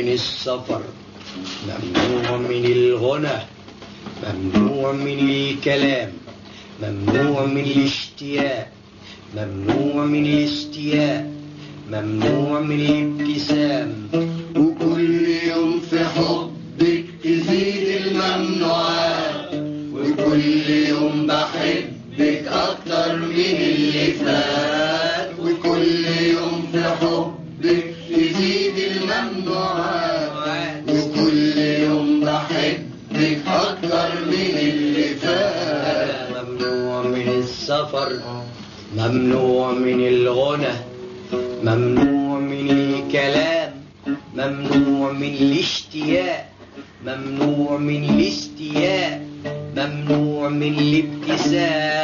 من السفر ممنوع من الغنى ممنوع من الكلام ممنوع من الاشتياق ممنوع من الاستياء ممنوع من الابتسام. وكل يوم في حبك تزيد الممنوعات وكل يوم بحبك أكتر من اللي فات. أكتر من اللي فات ممنوع من السفر ممنوع من الغنى ممنوع من الكلام ممنوع من الاشتياق ممنوع من الاستياء ممنوع من الابتسام.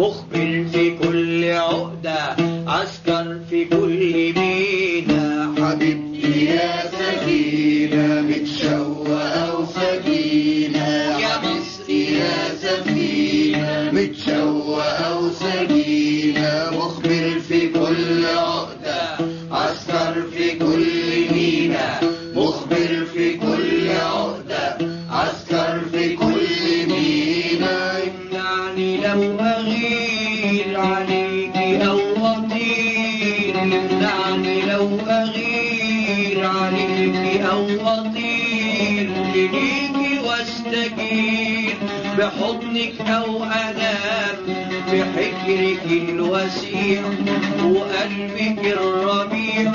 مخبر في كل عقدة عسكر في كل مينا حبيبتي يا سفينة متشوقة يمنعني لو أغير عليك أو أطير إليك واستجير بحضنك أو أنام بحجرك الوسيع وقلبك الربيع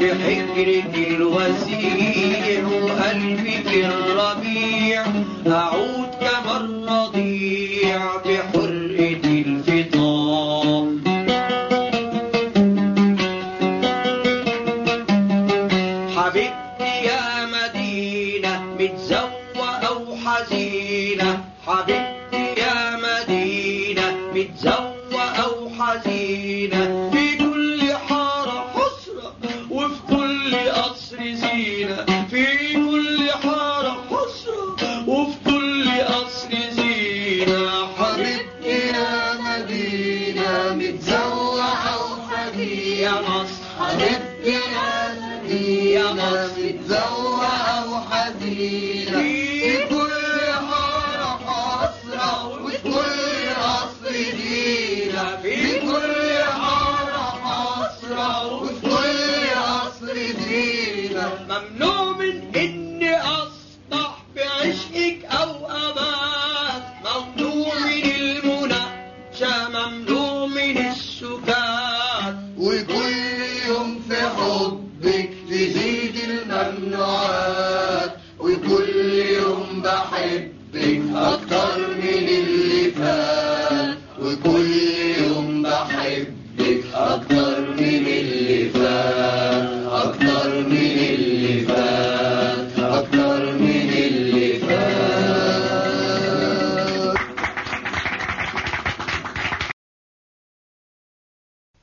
بحجرك الوسيع وقلبك الربيع أعود كما الرضيع مدينة متزوقة وحزينة حبيبتي يا مدينة. متزوقة وحزينة في كل حارة حسرة وفي كل قصر زينة. في كل حارة حسرة وفي كل قصر زينة. حبيبتي يا مدينة متزوقة يا مصر حبيبتي يا مدينة متزوقة وحزينة في كل حارة حسرة وفي كل قصر زينة في كل حارة حسرة وفي كل قصر زينة ممنوع Amen.